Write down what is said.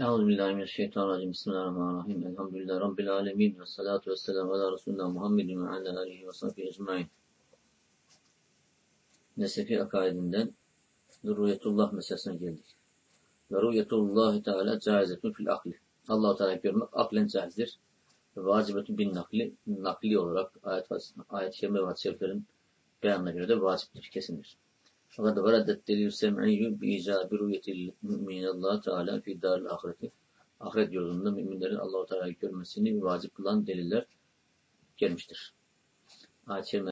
Euzubillahimineşşeytanirracim. Bismillahirrahmanirrahim. Elhamdülillahi Rabbil alemin. Ve salatu ve selamu ala Resulullah Muhammedin ve ala alihi ve sahbihi ecmain. Nesefi akaidinden Rüyetullah meselesine geldik. Ve rüyetullah Teala caizetun fil akli. Allah-u Teala görmek aklen caizdir. Ve vacibetun bin nakli, nakli olarak ayet, ayet-i kerime ve hadis-i beyanına göre de vaciptir, kesindir. Veradet delil sem'iyyü bi icabi rüyetil mü'minin Allah Teala fi daril ahireti. Ahiret yolunda müminlerin Allah-u Teala'yı görmesini vacip kılan deliller gelmiştir. Ayet-i